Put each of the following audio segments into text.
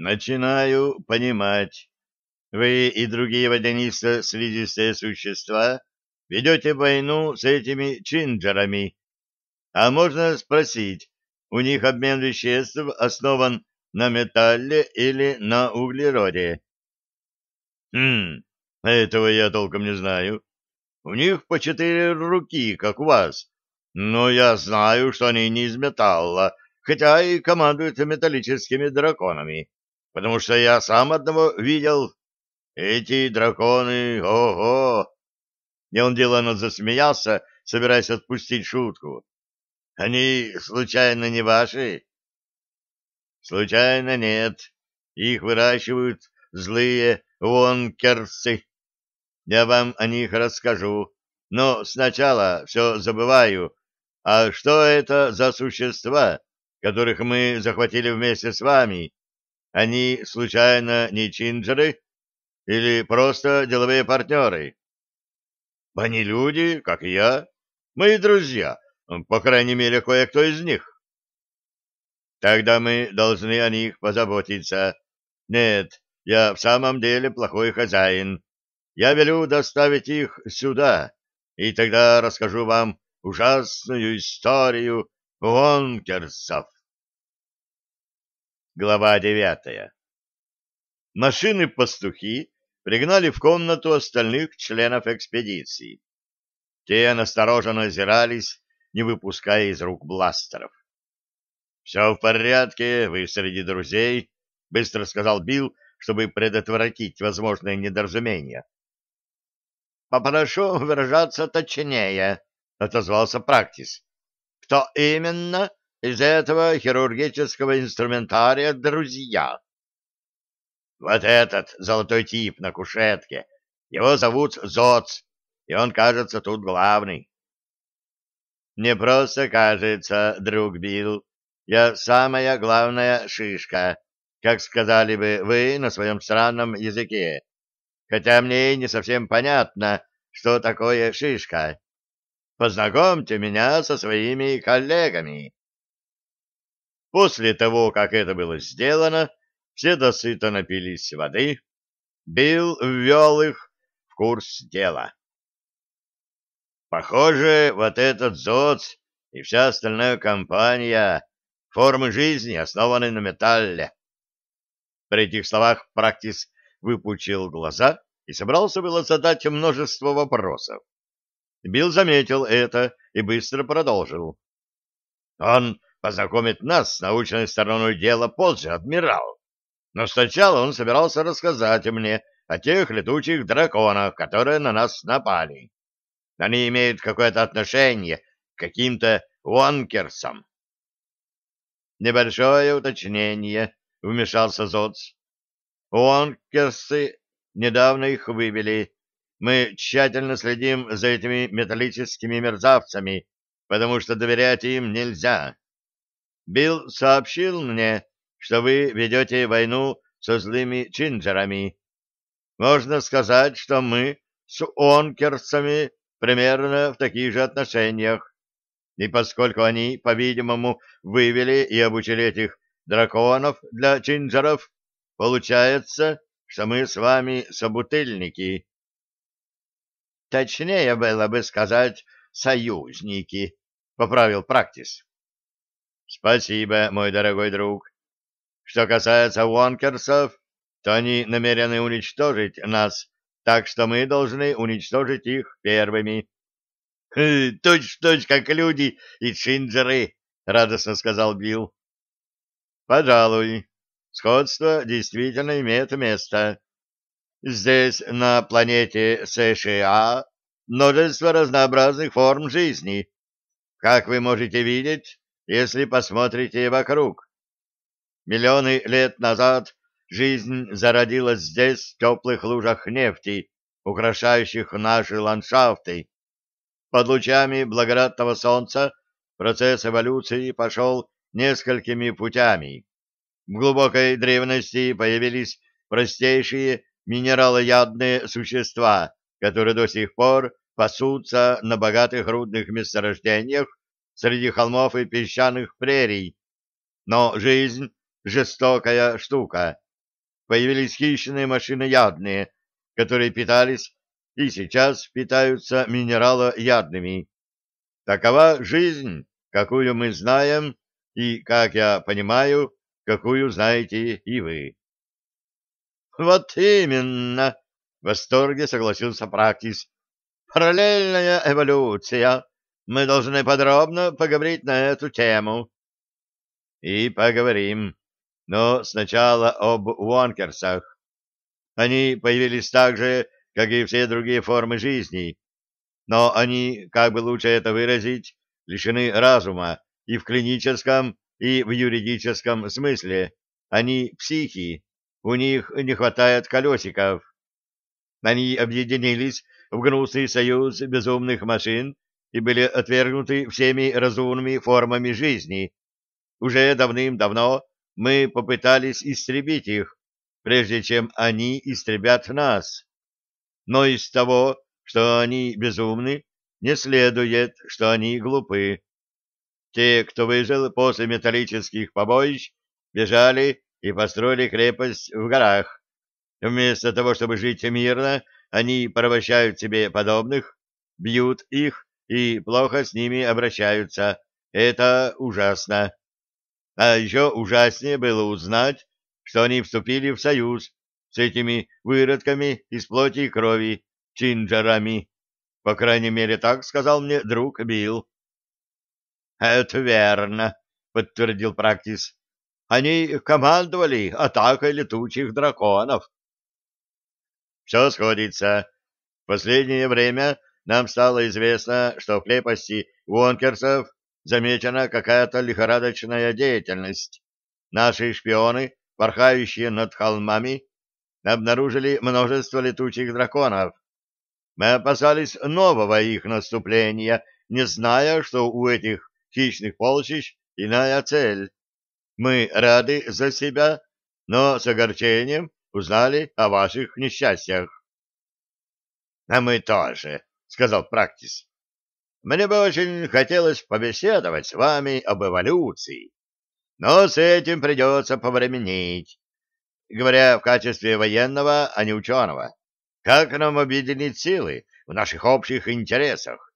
Начинаю понимать. Вы и другие водянисто-слизистые существа ведете войну с этими чинджерами. А можно спросить, у них обмен веществ основан на металле или на углероде? Хм, этого я толком не знаю. У них по четыре руки, как у вас. Но я знаю, что они не из металла, хотя и командуют металлическими драконами, потому что я сам одного видел. Эти драконы, ого! И он деланно засмеялся, собираясь отпустить шутку. Они случайно не ваши? Случайно нет. Их выращивают злые вонкерсы. Я вам о них расскажу, но сначала все забываю. А что это за существа, которых мы захватили вместе с вами? Они, случайно, не чинджеры или просто деловые партнеры? Они люди, как и я, мои друзья, по крайней мере, кое-кто из них. Тогда мы должны о них позаботиться. Нет, я в самом деле плохой хозяин. Я велю доставить их сюда, и тогда расскажу вам ужасную историю вонкерсов. Глава девятая Машины-пастухи пригнали в комнату остальных членов экспедиции. Те настороженно озирались, не выпуская из рук бластеров. — Все в порядке, вы среди друзей, — быстро сказал Билл, чтобы предотвратить возможное недоразумение. — Попрошу выражаться точнее, — отозвался Практис. — Кто именно из этого хирургического инструментария друзья? — Вот этот золотой тип на кушетке. Его зовут Зоц, и он, кажется, тут главный. — Не просто кажется, друг Билл. Я самая главная шишка, как сказали бы вы на своем странном языке хотя мне не совсем понятно, что такое шишка. Познакомьте меня со своими коллегами. После того, как это было сделано, все досыто напились воды. Билл ввел их в курс дела. Похоже, вот этот ЗОЦ и вся остальная компания формы жизни основаны на металле. При этих словах Практис выпучил глаза и собрался было задать множество вопросов. Билл заметил это и быстро продолжил. Он познакомит нас с научной стороной дела позже, адмирал. Но сначала он собирался рассказать мне о тех летучих драконах, которые на нас напали. Они имеют какое-то отношение к каким-то уанкерсам. Небольшое уточнение, — вмешался Зодс. Уонкерсы недавно их вывели. Мы тщательно следим за этими металлическими мерзавцами, потому что доверять им нельзя. Билл сообщил мне, что вы ведете войну со злыми чинджерами. Можно сказать, что мы с уонкерсами примерно в таких же отношениях. И поскольку они, по-видимому, вывели и обучили этих драконов для чинджеров, Получается, что мы с вами собутыльники. Точнее было бы сказать союзники, поправил Практис. Спасибо, мой дорогой друг. Что касается Уонкерсов, то они намерены уничтожить нас, так что мы должны уничтожить их первыми. — Точь-в-точь, как люди и чинджеры, — радостно сказал Билл. — Пожалуй, сходство действительно имеет место. Здесь, на планете США, множество разнообразных форм жизни, как вы можете видеть, если посмотрите вокруг. Миллионы лет назад жизнь зародилась здесь в теплых лужах нефти, украшающих наши ландшафты. Под лучами благодатного солнца процесс эволюции пошел несколькими путями. В глубокой древности появились простейшие минералоядные существа, которые до сих пор пасутся на богатых рудных месторождениях среди холмов и песчаных прерий. Но жизнь — жестокая штука, появились хищные машиноядные, которые питались и сейчас питаются минералоядными. Такова жизнь, какую мы знаем, и, как я понимаю, какую знаете и вы. — Вот именно, — в восторге согласился Практис. — Параллельная эволюция. Мы должны подробно поговорить на эту тему. — И поговорим. Но сначала об Уонкерсах. Они появились так же, как и все другие формы жизни, но они, как бы лучше это выразить, лишены разума и в клиническом, и в юридическом смысле. Они психи, у них не хватает колесиков. Они объединились в гнусный союз безумных машин и были отвергнуты всеми разумными формами жизни. Уже давным-давно мы попытались истребить их, прежде чем они истребят нас. Но из того, что они безумны, не следует, что они глупы. Те, кто выжил после металлических побоищ, бежали и построили крепость в горах. Вместо того, чтобы жить мирно, они порабощают себе подобных, бьют их и плохо с ними обращаются. Это ужасно. А еще ужаснее было узнать, что они вступили в союз с этими выродками из плоти и крови, чинджерами. По крайней мере, так сказал мне друг Билл. — Это верно, — подтвердил Практис. — Они командовали атакой летучих драконов. — Все сходится. В последнее время нам стало известно, что в крепости Уонкерсов замечена какая-то лихорадочная деятельность. Наши шпионы, порхающие над холмами, обнаружили множество летучих драконов. Мы опасались нового их наступления, не зная, что у этих хищных полчищ иная цель. Мы рады за себя, но с огорчением узнали о ваших несчастьях. — А мы тоже, — сказал Практис. Мне бы очень хотелось побеседовать с вами об эволюции, но с этим придется повременить. Говоря в качестве военного, а не ученого, как нам объединить силы в наших общих интересах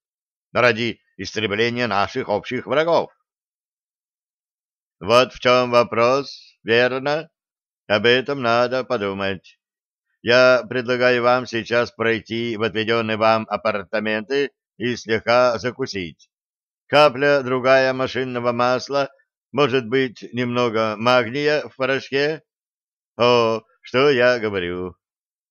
ради истребления наших общих врагов? Вот в чем вопрос, верно? Об этом надо подумать. Я предлагаю вам сейчас пройти в отведенные вам апартаменты и слегка закусить. Капля другая машинного масла, может быть, немного магния в порошке? О, что я говорю?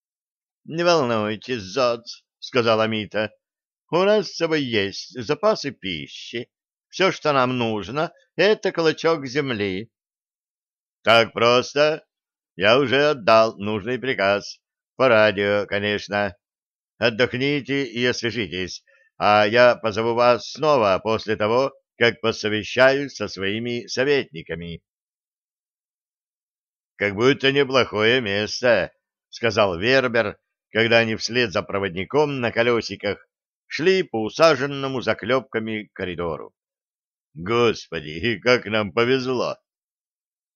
— Не волнуйтесь, Зодс, — сказала Мита. — У нас с собой есть запасы пищи. Все, что нам нужно, — это клочок земли. — Так просто? Я уже отдал нужный приказ. По радио, конечно. Отдохните и освежитесь а я позову вас снова после того, как посовещаюсь со своими советниками. «Как будто неплохое место», — сказал Вербер, когда они вслед за проводником на колесиках шли по усаженному заклепками коридору. «Господи, как нам повезло!»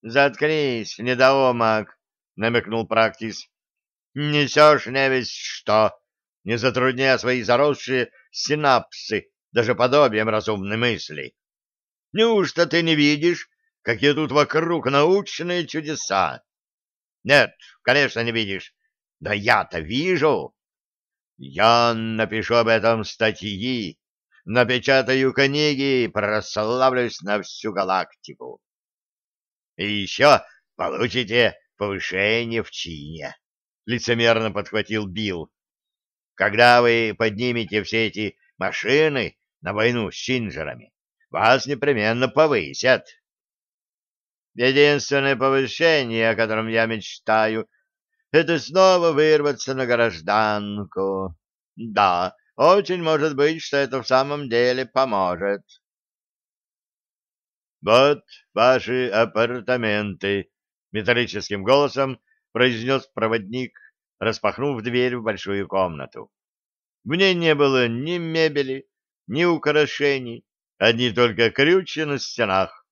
«Заткнись, недоумок!» — намекнул Практис. «Несешь не весь что, не затрудняя свои заросшие синапсы даже подобием разумной мысли. Неужто ты не видишь, какие тут вокруг научные чудеса? Нет, конечно, не видишь. Да я-то вижу. Я напишу об этом статьи, напечатаю книги, прославлюсь на всю галактику. И еще получите повышение в чине, — лицемерно подхватил Билл. Когда вы поднимете все эти машины на войну с чинджерами, вас непременно повысят. Единственное повышение, о котором я мечтаю, это снова вырваться на гражданку. Да, очень может быть, что это в самом деле поможет. Вот ваши апартаменты, металлическим голосом произнес проводник, распахнув дверь в большую комнату. В ней не было ни мебели, ни украшений, одни только крючья на стенах.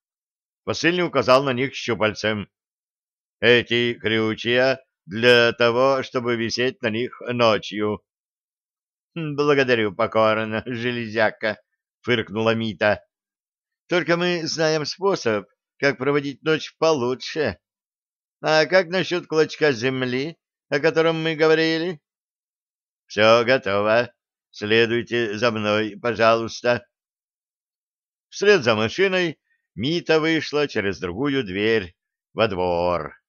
Посыльный указал на них щупальцем. Эти крючья для того, чтобы висеть на них ночью. — Благодарю покорно, железяка, — фыркнула Мита. — Только мы знаем способ, как проводить ночь получше. А как насчет клочка земли, о котором мы говорили? — Все готово. Следуйте за мной, пожалуйста. Вслед за машиной Мита вышла через другую дверь во двор.